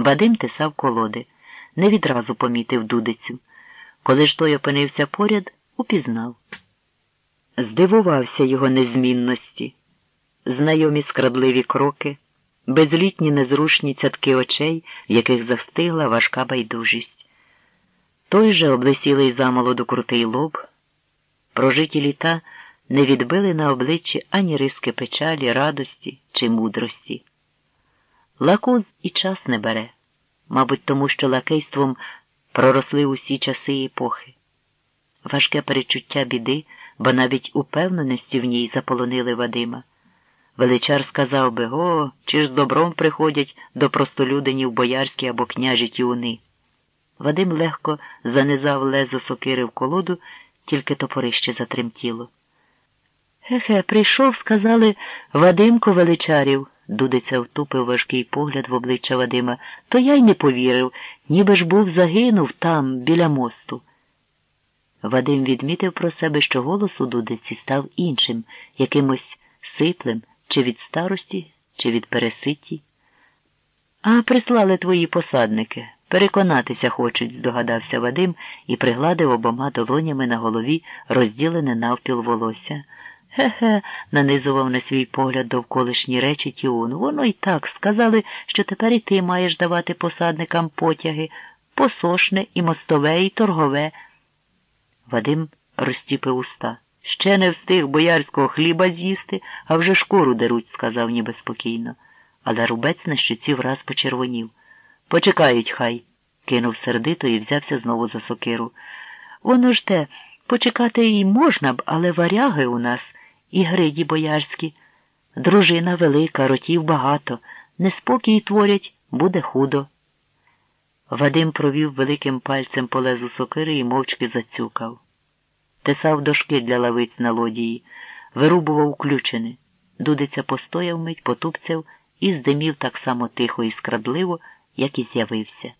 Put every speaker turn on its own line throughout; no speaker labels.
Вадим тисав колоди, не відразу помітив дудицю. Коли ж той опинився поряд, упізнав. Здивувався його незмінності, знайомі скрадливі кроки, безлітні незрушні цятки очей, в яких застигла важка байдужість. Той же облесілий замолоду крутий лоб, прожиті літа не відбили на обличчі ані риски печалі, радості чи мудрості. Лакуз і час не бере, мабуть, тому що лакейством проросли усі часи і епохи. Важке перечуття біди, бо навіть упевненості в ній заполонили Вадима. Величар сказав би о, чи ж з добром приходять до простолюдинів боярські або княжі тюни. Вадим легко занизав лезо сокири в колоду, тільки топорище затремтіло. Хе-хе, прийшов, сказали, Вадимко величарів. Дудиця втупив важкий погляд в обличчя Вадима, то я й не повірив, ніби ж був загинув там, біля мосту. Вадим відмітив про себе, що голос у Дудиці став іншим, якимось сиплим, чи від старості, чи від переситті. А прислали твої посадники. Переконатися хочуть, здогадався Вадим і пригладив обома долонями на голові розділене навпіл волосся. Хе-хе, нанизував на свій погляд довколишні речі Тіун. Воно й так сказали, що тепер і ти маєш давати посадникам потяги, посошне і мостове, і торгове. Вадим розтіпив уста. Ще не встиг боярського хліба з'їсти, а вже шкуру деруть, сказав ніби спокійно. Але рубець на щоці враз почервонів. Почекають хай, кинув сердито і взявся знову за сокиру. Воно ж те, почекати і можна б, але варяги у нас і гриді боярські. Дружина велика, ротів багато, неспокій творять, буде худо. Вадим провів великим пальцем по лезу сокири і мовчки зацюкав. Тесав дошки для лавиць на лодії, вирубував ключини. Дудиця постояв мить, потупцяв і здимів так само тихо і скрадливо, як і з'явився.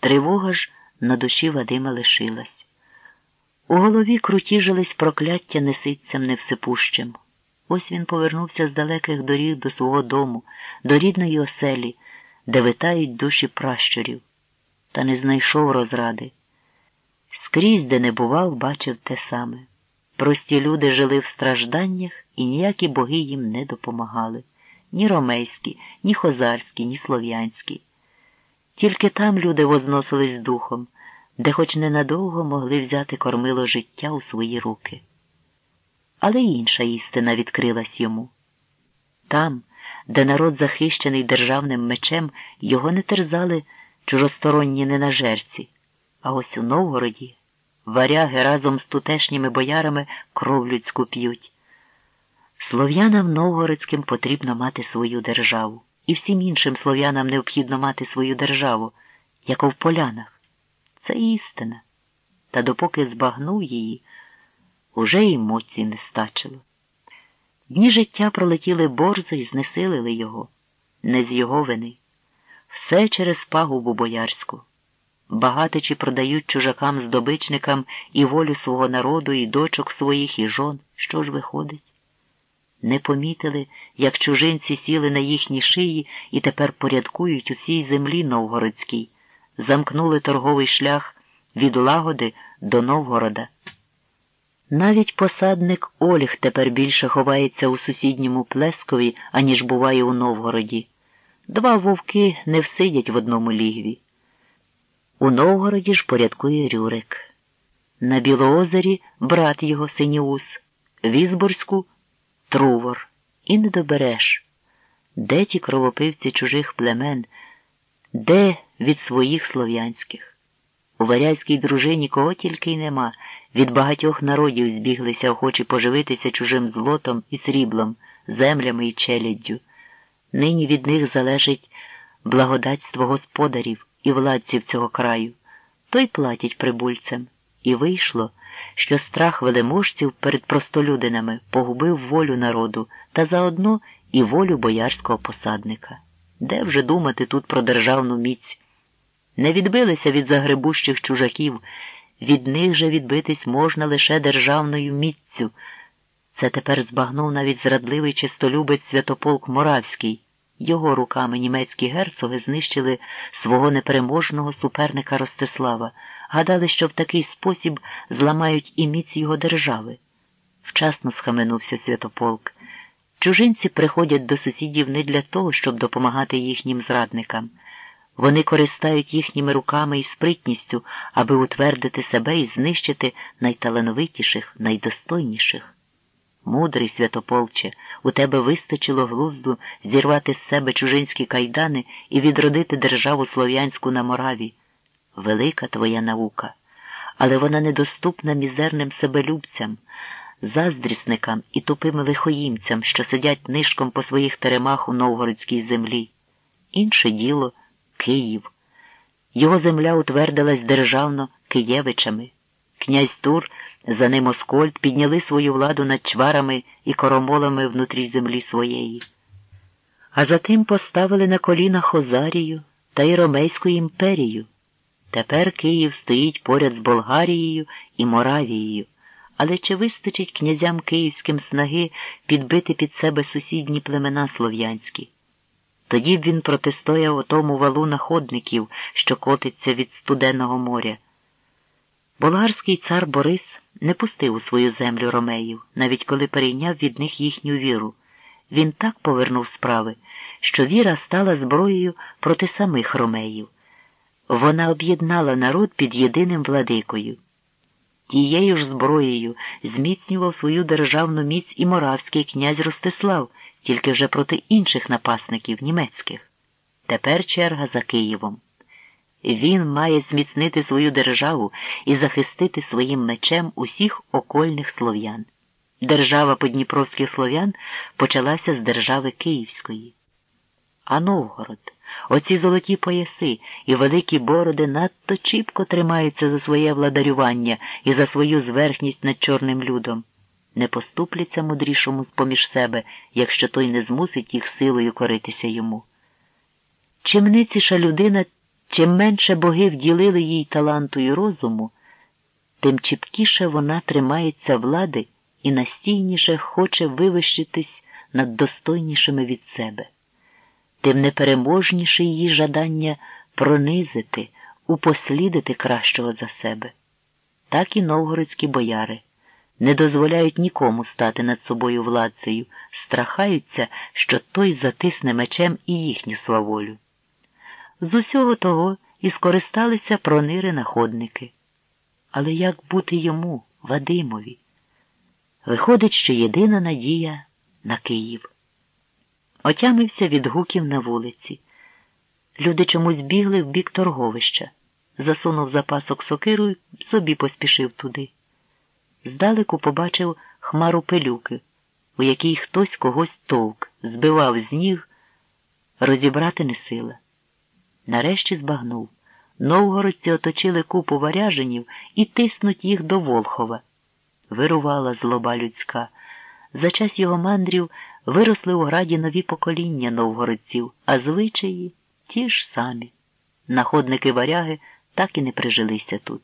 Тривога ж на душі Вадима лишилась. У голові крутіжились прокляття неситцям невсипущим. Ось він повернувся з далеких доріг до свого дому, до рідної оселі, де витають душі пращурів, та не знайшов розради. Скрізь, де не бував, бачив те саме. Прості люди жили в стражданнях, і ніякі боги їм не допомагали ні ромейські, ні хозарські, ні слов'янські. Тільки там люди возносились духом, де хоч ненадовго могли взяти кормило життя у свої руки. Але інша істина відкрилась йому. Там, де народ захищений державним мечем, його не терзали чужосторонні ненажерці, а ось у Новгороді варяги разом з тутешніми боярами кров людську п'ють. Слов'янам новгородським потрібно мати свою державу, і всім іншим слов'янам необхідно мати свою державу, як в полянах. Це істина. Та допоки збагнув її, уже й емоцій не стачило. Дні життя пролетіли борзо і знесилили його, не з його вини. Все через пагубу боярську. Багатичі продають чужакам здобичникам і волю свого народу, і дочок своїх, і жон. Що ж виходить? Не помітили, як чужинці сіли на їхні шиї і тепер порядкують усій землі новгородській, замкнули торговий шлях від Лагоди до Новгорода. Навіть посадник Ольг тепер більше ховається у сусідньому Плескові, аніж буває у Новгороді. Два вовки не всидять в одному лігві. У Новгороді ж порядкує Рюрик. На Білоозері брат його Синіус, Візборську Трувор. І не добереш. Де ті кровопивці чужих племен, де від своїх слов'янських? У варязькій дружині кого тільки й нема, від багатьох народів збіглися охочі поживитися чужим злотом і сріблом, землями і челяддю. Нині від них залежить благодатство господарів і владців цього краю, то й платять прибульцям. І вийшло, що страх велеможців перед простолюдинами погубив волю народу та заодно і волю боярського посадника. Де вже думати тут про державну міць? Не відбилися від загребущих чужаків, від них же відбитись можна лише державною міццю. Це тепер збагнув навіть зрадливий чистолюбець Святополк Моравський. Його руками німецькі герцоги знищили свого непереможного суперника Ростислава, гадали, що в такий спосіб зламають і міць його держави. Вчасно схаменувся Святополк. Чужинці приходять до сусідів не для того, щоб допомагати їхнім зрадникам. Вони користають їхніми руками і спритністю, аби утвердити себе і знищити найталановитіших, найдостойніших. Мудрий святополче, у тебе вистачило глузду зірвати з себе чужинські кайдани і відродити державу слов'янську на мораві. Велика твоя наука, але вона недоступна мізерним себелюбцям, заздрісникам і тупим лихоїмцям, що сидять нишком по своїх теремах у новгородській землі. Інше діло Київ. Його земля утвердилась державно Києвичами. Князь Тур, за ним Оскольд, підняли свою владу над чварами і коромолами внутрі землі своєї. А затим поставили на коліна Хозарію та й Ромейську імперію. Тепер Київ стоїть поряд з Болгарією і Моравією. Але чи вистачить князям київським снаги підбити під себе сусідні племена слов'янські? Тоді б він протистояв отому валу находників, що котиться від Студенного моря. Болгарський цар Борис не пустив у свою землю ромеїв, навіть коли перейняв від них їхню віру. Він так повернув справи, що віра стала зброєю проти самих ромеїв. Вона об'єднала народ під єдиним владикою. Тією ж зброєю зміцнював свою державну міць і моравський князь Ростислав, тільки вже проти інших напасників німецьких. Тепер черга за Києвом. Він має зміцнити свою державу і захистити своїм мечем усіх окольних слов'ян. Держава подніпровських слов'ян почалася з держави Київської. А Новгород, оці золоті пояси і великі бороди надто чіпко тримаються за своє владарювання і за свою зверхність над чорним людом. Не поступляться мудрішому поміж себе, якщо той не змусить їх силою коритися йому. Чим ниціша людина, чим менше боги вділили їй таланту і розуму, тим чіпкіше вона тримається влади і настійніше хоче вивищитись над достойнішими від себе, тим непереможніше її жадання пронизити, упослідити кращого за себе. Так і новгородські бояри не дозволяють нікому стати над собою владцею, страхаються, що той затисне мечем і їхню сваволю. З усього того і скористалися пронири находники. Але як бути йому, Вадимові? Виходить, що єдина надія на Київ. Отямився від гуків на вулиці. Люди чомусь бігли в бік торговища, засунув запасок сокиру і собі поспішив туди. Здалеку побачив хмару пилюки, у якій хтось когось товк, збивав з ніг, розібрати не сила. Нарешті збагнув. Новгородці оточили купу варяженів і тиснуть їх до Волхова. Вирувала злоба людська. За час його мандрів виросли у граді нові покоління новгородців, а звичаї ті ж самі. Находники варяги так і не прижилися тут.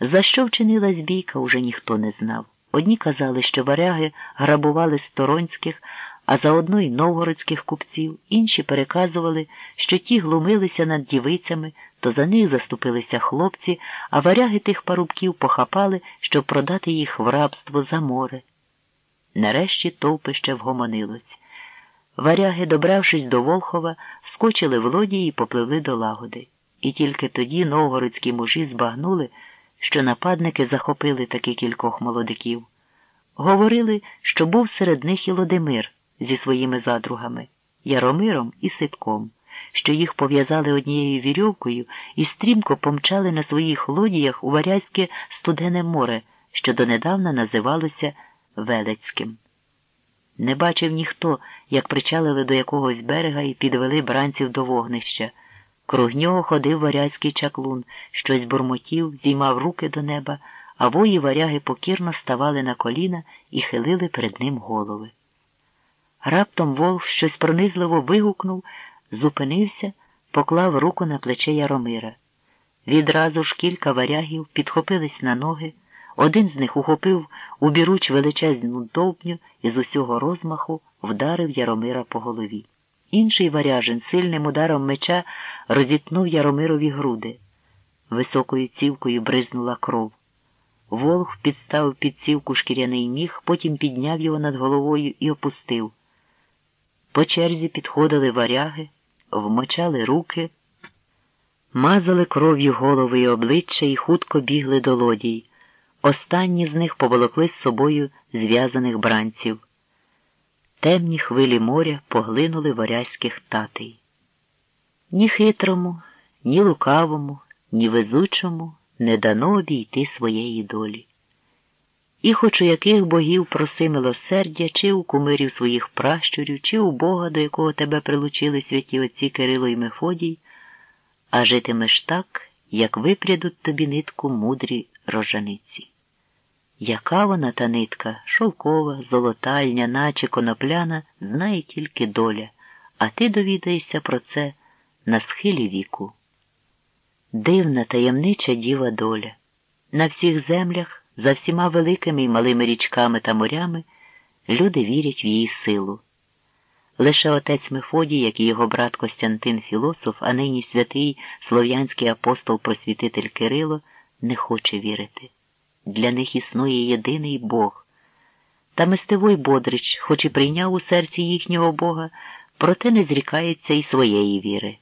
За що вчинилась бійка, уже ніхто не знав. Одні казали, що варяги грабували сторонських, а заодно й новгородських купців, інші переказували, що ті глумилися над дівицями, то за них заступилися хлопці, а варяги тих парубків похапали, щоб продати їх в рабство за море. Нарешті товпище вгомонилось. Варяги, добравшись до Волхова, скочили в лодії і попливли до лагоди. І тільки тоді новгородські мужі збагнули, що нападники захопили таки кількох молодиків. Говорили, що був серед них і Лодимир зі своїми задругами, Яромиром і Сипком, що їх пов'язали однією вірьовкою і стрімко помчали на своїх лодіях у Варязьке студене море, що донедавна називалося Велецьким. Не бачив ніхто, як причалили до якогось берега і підвели бранців до вогнища. Круг нього ходив варязький чаклун, щось бурмотів, зіймав руки до неба, а вої варяги покірно ставали на коліна і хилили перед ним голови. Раптом Волф щось пронизливо вигукнув, зупинився, поклав руку на плече Яромира. Відразу ж кілька варягів підхопились на ноги, один з них ухопив у біруч величезну довбню і з усього розмаху вдарив Яромира по голові. Інший варяжин сильним ударом меча розітнув Яромирові груди. Високою цівкою бризнула кров. Волг підставив під цівку шкіряний міг, потім підняв його над головою і опустив. По черзі підходили варяги, вмочали руки, мазали кров'ю голови і обличчя і хутко бігли до лодій. Останні з них поволокли з собою зв'язаних бранців. Темні хвилі моря поглинули варязьких татей. Ні хитрому, ні лукавому, ні везучому не дано обійти своєї долі. І хоч у яких богів проси милосердя, чи у кумирів своїх пращурів, чи у Бога, до якого тебе прилучили святі отці Кирило і Мефодій, а житимеш так, як випрядуть тобі нитку мудрі рожаниці. Яка вона та нитка, шовкова, золота, льняна чи конопляна, знає тільки доля, а ти довідаєшся про це на схилі віку. Дивна таємнича діва доля. На всіх землях, за всіма великими і малими річками та морями, люди вірять в її силу. Лише отець Мефодій, як і його брат Костянтин Філософ, а нині святий слов'янський апостол просвітитель Кирило, не хоче вірити. Для них існує єдиний Бог. Та Мистевой Бодрич, хоч і прийняв у серці їхнього Бога, проте не зрікається і своєї віри.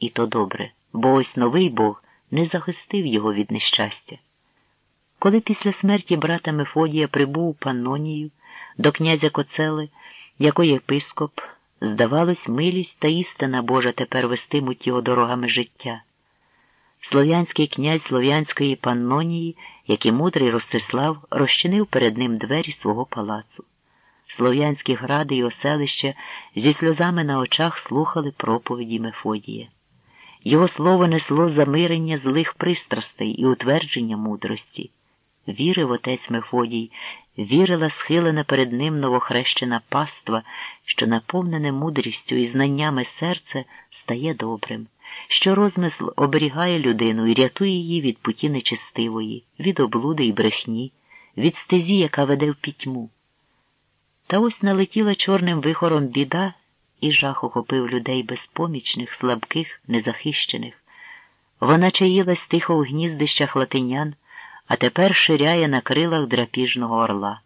І то добре, бо ось новий Бог не захистив його від нещастя. Коли після смерті брата Мефодія прибув у Паннонію до князя Коцели, який єпископ, здавалось, милість та істина Божа тепер вестимуть його дорогами життя. Слов'янський князь Слов'янської Паннонії, як і мудрий Ростислав, розчинив перед ним двері свого палацу. Слов'янські гради й оселища зі сльозами на очах слухали проповіді Мефодія. Його слово несло замирення злих пристрастей і утвердження мудрості. Вірив отець Мефодій, вірила схилена перед ним новохрещена паства, що наповнене мудрістю і знаннями серце стає добрим що розмисл оберігає людину і рятує її від путі нечистивої, від облуди й брехні, від стезі, яка веде в пітьму. Та ось налетіла чорним вихором біда і жах охопив людей безпомічних, слабких, незахищених. Вона чаїлась тихо у гніздищах латинян, а тепер ширяє на крилах драпіжного орла.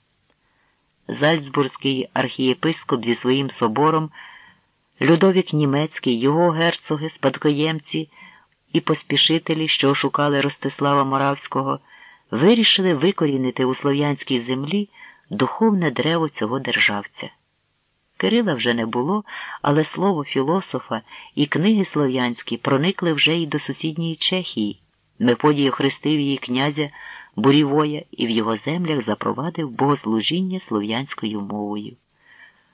Зальцбурзький архієпископ зі своїм собором. Людовік Німецький, його герцоги, спадкоємці і поспішителі, що шукали Ростислава Моравського, вирішили викорінити у слов'янській землі духовне древо цього державця. Кирила вже не було, але слово філософа і книги слов'янські проникли вже й до сусідньої Чехії. Мефодій охрестив її князя Бурівоя і в його землях запровадив богослужіння слов'янською мовою.